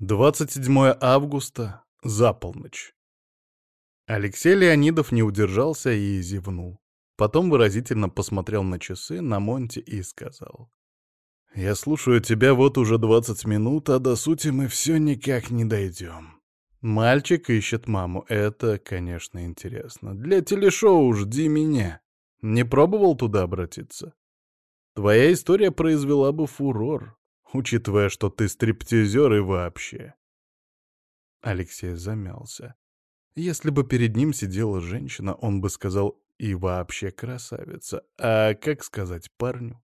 27 августа, за полночь. Алексей Леонидов не удержался и зевнул. Потом выразительно посмотрел на часы, на Монти и сказал. «Я слушаю тебя вот уже 20 минут, а до сути мы все никак не дойдем. Мальчик ищет маму. Это, конечно, интересно. Для телешоу жди меня. Не пробовал туда обратиться? Твоя история произвела бы фурор учитывая, что ты стриптизер и вообще. Алексей замялся. Если бы перед ним сидела женщина, он бы сказал «и вообще красавица». А как сказать парню?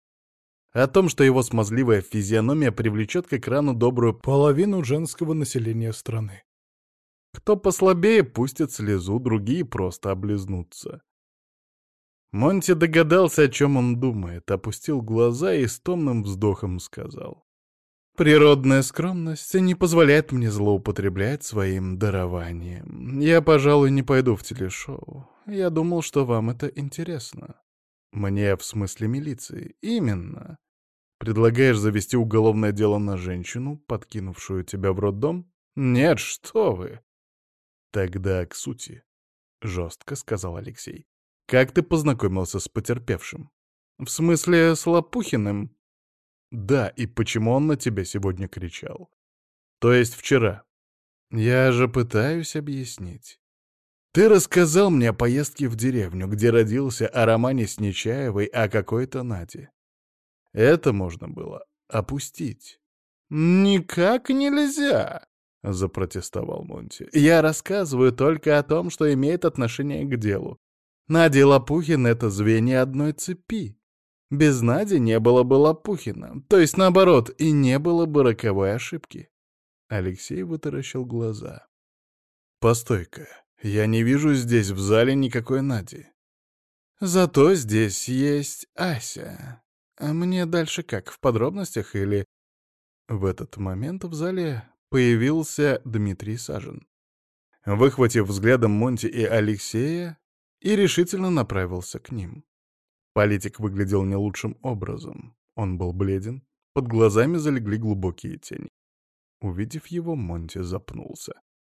О том, что его смазливая физиономия привлечет к экрану добрую половину женского населения страны. Кто послабее, пустит слезу, другие просто облизнутся. Монти догадался, о чем он думает, опустил глаза и с томным вздохом сказал. Природная скромность не позволяет мне злоупотреблять своим дарованием. Я, пожалуй, не пойду в телешоу. Я думал, что вам это интересно. Мне в смысле милиции. Именно. Предлагаешь завести уголовное дело на женщину, подкинувшую тебя в роддом? Нет, что вы. Тогда к сути. Жестко сказал Алексей. Как ты познакомился с потерпевшим? В смысле, с Лопухиным? Да, и почему он на тебя сегодня кричал? То есть вчера. Я же пытаюсь объяснить. Ты рассказал мне о поездке в деревню, где родился, о романе с Нечаевой, о какой-то Наде. Это можно было опустить. «Никак нельзя!» — запротестовал Монти. «Я рассказываю только о том, что имеет отношение к делу. Надя Лопухин — это звенья одной цепи. Без Нади не было бы Лопухина, то есть наоборот, и не было бы роковой ошибки. Алексей вытаращил глаза. «Постой-ка, я не вижу здесь в зале никакой Нади. Зато здесь есть Ася. А мне дальше как, в подробностях или...» В этот момент в зале появился Дмитрий Сажин. Выхватив взглядом Монти и Алексея, и решительно направился к ним. Политик выглядел не лучшим образом. Он был бледен, под глазами залегли глубокие тени. Увидев его, Монти запнулся.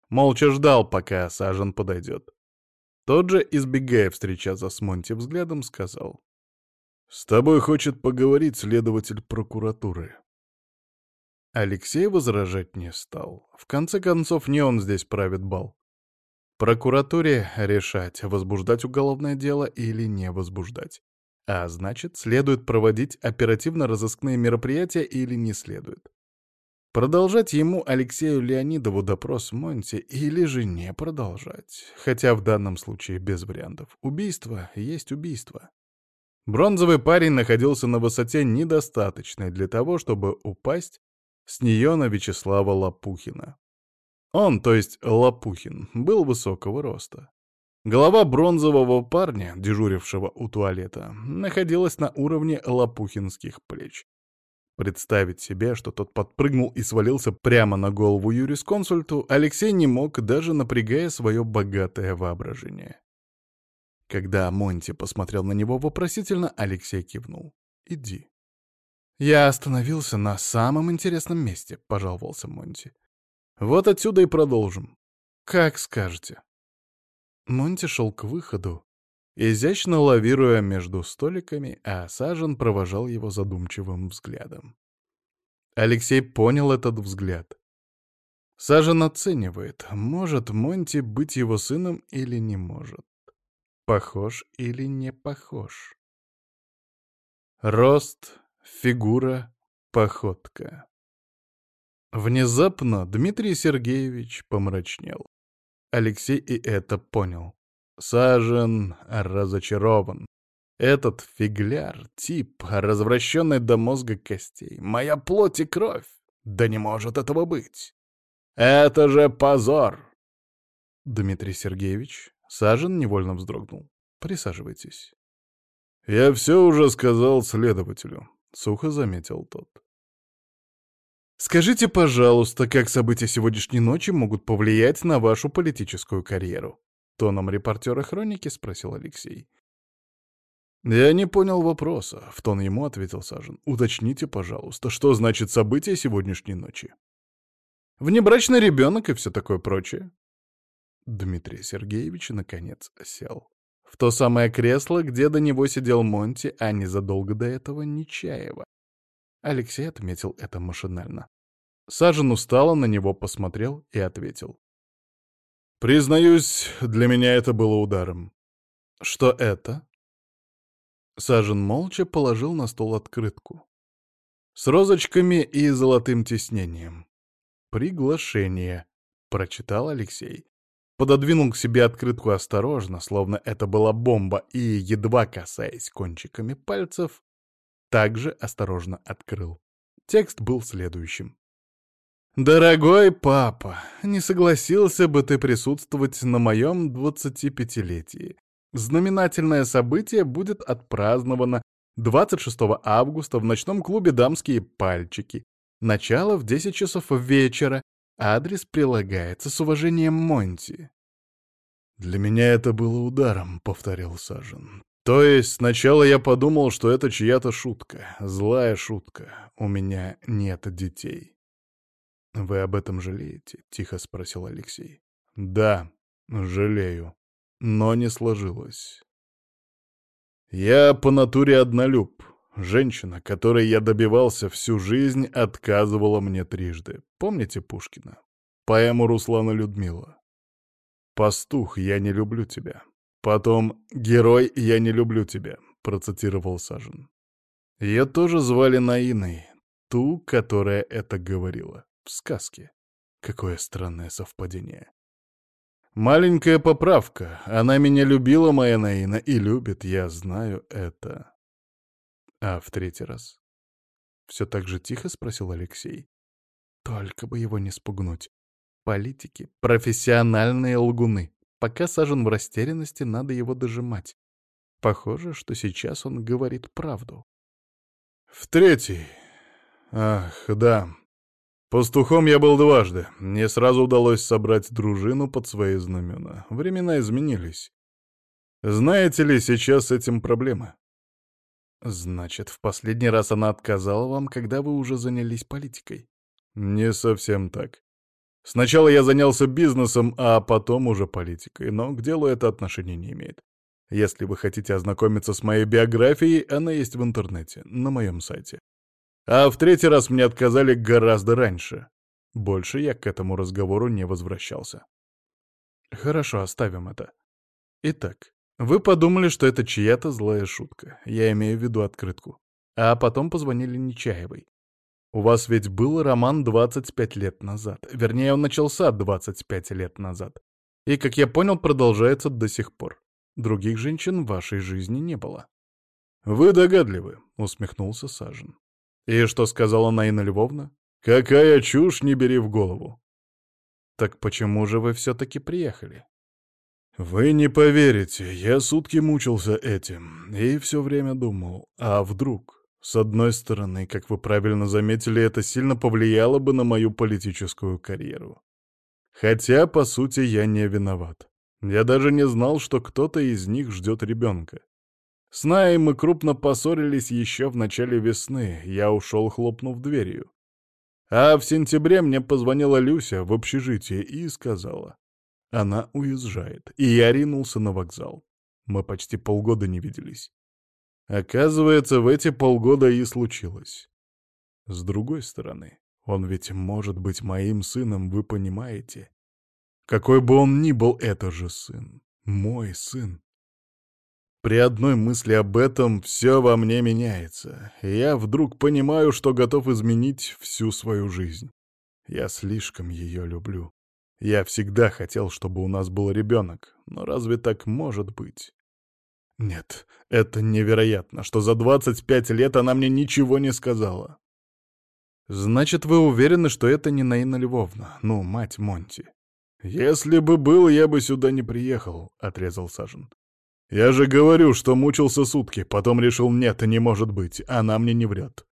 Молча ждал, пока Сажен подойдет. Тот же, избегая встречаться с Монти взглядом, сказал. «С тобой хочет поговорить следователь прокуратуры». Алексей возражать не стал. В конце концов, не он здесь правит бал. Прокуратуре решать, возбуждать уголовное дело или не возбуждать. А значит, следует проводить оперативно-розыскные мероприятия или не следует. Продолжать ему, Алексею Леонидову, допрос Монти или же не продолжать. Хотя в данном случае без вариантов. Убийство есть убийство. Бронзовый парень находился на высоте недостаточной для того, чтобы упасть с нее на Вячеслава Лопухина. Он, то есть Лопухин, был высокого роста. Голова бронзового парня, дежурившего у туалета, находилась на уровне лопухинских плеч. Представить себе, что тот подпрыгнул и свалился прямо на голову юрисконсульту, Алексей не мог, даже напрягая свое богатое воображение. Когда Монти посмотрел на него вопросительно, Алексей кивнул. «Иди». «Я остановился на самом интересном месте», — пожаловался Монти. «Вот отсюда и продолжим. Как скажете». Монти шел к выходу, изящно лавируя между столиками, а Сажен провожал его задумчивым взглядом. Алексей понял этот взгляд. Сажен оценивает, может Монти быть его сыном или не может. Похож или не похож. Рост, фигура, походка. Внезапно Дмитрий Сергеевич помрачнел. Алексей и это понял. Сажен разочарован. Этот фигляр, тип, развращенный до мозга костей. Моя плоть и кровь. Да не может этого быть. Это же позор. Дмитрий Сергеевич, Сажен невольно вздрогнул. Присаживайтесь. Я все уже сказал следователю, сухо заметил тот. Скажите, пожалуйста, как события сегодняшней ночи могут повлиять на вашу политическую карьеру? Тоном репортера хроники спросил Алексей. «Я не понял вопроса», — в тон ему ответил Сажен. «Уточните, пожалуйста, что значит события сегодняшней ночи?» Внебрачный ребенок и все такое прочее. Дмитрий Сергеевич наконец сел. В то самое кресло, где до него сидел Монти, а незадолго до этого Нечаева. Алексей отметил это машинально. Сажен устало на него посмотрел и ответил. «Признаюсь, для меня это было ударом». «Что это?» Сажен молча положил на стол открытку. С розочками и золотым тиснением. «Приглашение», — прочитал Алексей. Пододвинул к себе открытку осторожно, словно это была бомба, и, едва касаясь кончиками пальцев, также осторожно открыл. Текст был следующим. «Дорогой папа, не согласился бы ты присутствовать на моем 25-летии. Знаменательное событие будет отпраздновано 26 августа в ночном клубе «Дамские пальчики». Начало в 10 часов вечера. Адрес прилагается с уважением Монти. «Для меня это было ударом», — повторил Сажен. «То есть сначала я подумал, что это чья-то шутка, злая шутка. У меня нет детей». «Вы об этом жалеете?» — тихо спросил Алексей. «Да, жалею. Но не сложилось. Я по натуре однолюб. Женщина, которой я добивался всю жизнь, отказывала мне трижды. Помните Пушкина? Поэму Руслана Людмила. «Пастух, я не люблю тебя». Потом «Герой, я не люблю тебя», — процитировал Сажен. Ее тоже звали Наиной, ту, которая это говорила в сказке. Какое странное совпадение. Маленькая поправка. Она меня любила, моя Наина, и любит, я знаю это. А в третий раз? Все так же тихо спросил Алексей. Только бы его не спугнуть. Политики — профессиональные лгуны. Пока сажен в растерянности, надо его дожимать. Похоже, что сейчас он говорит правду. В третий. Ах, да. Пастухом я был дважды. Мне сразу удалось собрать дружину под свои знамена. Времена изменились. Знаете ли, сейчас с этим проблемы? Значит, в последний раз она отказала вам, когда вы уже занялись политикой? Не совсем так. Сначала я занялся бизнесом, а потом уже политикой, но к делу это отношения не имеет. Если вы хотите ознакомиться с моей биографией, она есть в интернете, на моем сайте. А в третий раз мне отказали гораздо раньше. Больше я к этому разговору не возвращался. Хорошо, оставим это. Итак, вы подумали, что это чья-то злая шутка. Я имею в виду открытку. А потом позвонили Нечаевой. У вас ведь был роман 25 лет назад. Вернее, он начался 25 лет назад. И, как я понял, продолжается до сих пор. Других женщин в вашей жизни не было. «Вы догадливы», — усмехнулся Сажен. «И что сказала Наина Львовна? Какая чушь, не бери в голову!» «Так почему же вы все-таки приехали?» «Вы не поверите, я сутки мучился этим и все время думал, а вдруг? С одной стороны, как вы правильно заметили, это сильно повлияло бы на мою политическую карьеру. Хотя, по сути, я не виноват. Я даже не знал, что кто-то из них ждет ребенка. С Наей мы крупно поссорились еще в начале весны, я ушел, хлопнув дверью. А в сентябре мне позвонила Люся в общежитие и сказала. Она уезжает, и я ринулся на вокзал. Мы почти полгода не виделись. Оказывается, в эти полгода и случилось. С другой стороны, он ведь может быть моим сыном, вы понимаете? Какой бы он ни был, это же сын. Мой сын. При одной мысли об этом все во мне меняется, я вдруг понимаю, что готов изменить всю свою жизнь. Я слишком ее люблю. Я всегда хотел, чтобы у нас был ребенок, но разве так может быть? Нет, это невероятно, что за 25 лет она мне ничего не сказала. Значит, вы уверены, что это не Наина Львовна, ну, мать Монти? Если бы был, я бы сюда не приехал, — отрезал Сажен. Я же говорю, что мучился сутки, потом решил, нет, не может быть, она мне не врет.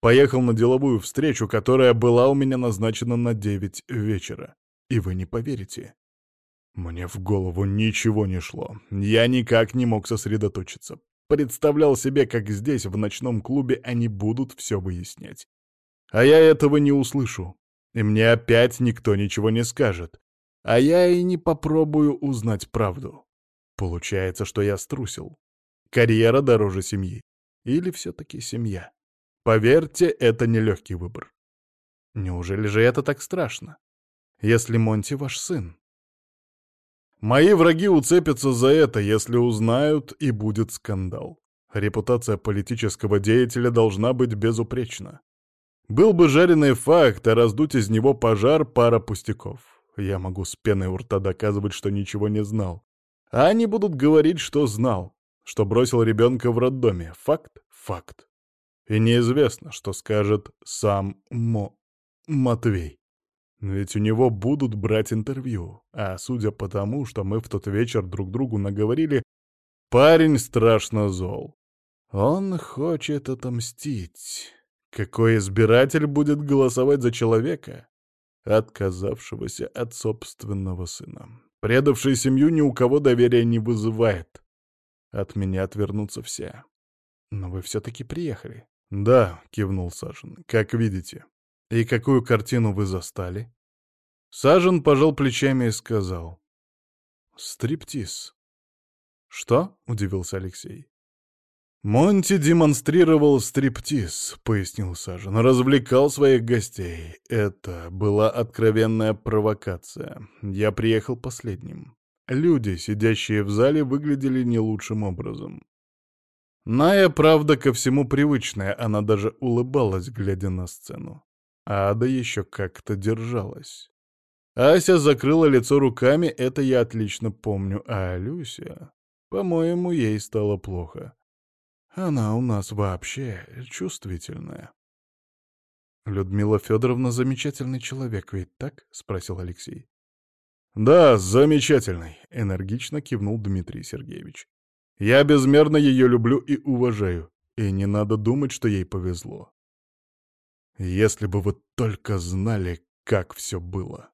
Поехал на деловую встречу, которая была у меня назначена на девять вечера. И вы не поверите. Мне в голову ничего не шло. Я никак не мог сосредоточиться. Представлял себе, как здесь, в ночном клубе, они будут все выяснять. А я этого не услышу. И мне опять никто ничего не скажет. А я и не попробую узнать правду. Получается, что я струсил. Карьера дороже семьи. Или все-таки семья? Поверьте, это нелегкий выбор. Неужели же это так страшно? Если Монти ваш сын? Мои враги уцепятся за это, если узнают, и будет скандал. Репутация политического деятеля должна быть безупречна. Был бы жареный факт, а раздуть из него пожар — пара пустяков. Я могу с пеной у рта доказывать, что ничего не знал. А они будут говорить, что знал, что бросил ребенка в роддоме. Факт — факт. И неизвестно, что скажет сам Мо... Матвей. Ведь у него будут брать интервью, а судя по тому, что мы в тот вечер друг другу наговорили, парень страшно зол. Он хочет отомстить. Какой избиратель будет голосовать за человека, отказавшегося от собственного сына? Предавший семью ни у кого доверия не вызывает. От меня отвернутся все. Но вы все-таки приехали. «Да», — кивнул Сажен, — «как видите». «И какую картину вы застали?» Сажен пожал плечами и сказал. «Стриптиз». «Что?» — удивился Алексей. «Монти демонстрировал стриптиз», — пояснил Сажен, — «развлекал своих гостей. Это была откровенная провокация. Я приехал последним. Люди, сидящие в зале, выглядели не лучшим образом. Ная, правда, ко всему привычная, она даже улыбалась, глядя на сцену. А Ада еще как-то держалась. Ася закрыла лицо руками, это я отлично помню, а Люся, по-моему, ей стало плохо. Она у нас вообще чувствительная. «Людмила Федоровна замечательный человек, ведь так?» — спросил Алексей. «Да, замечательный», — энергично кивнул Дмитрий Сергеевич. Я безмерно ее люблю и уважаю, и не надо думать, что ей повезло. Если бы вы только знали, как все было.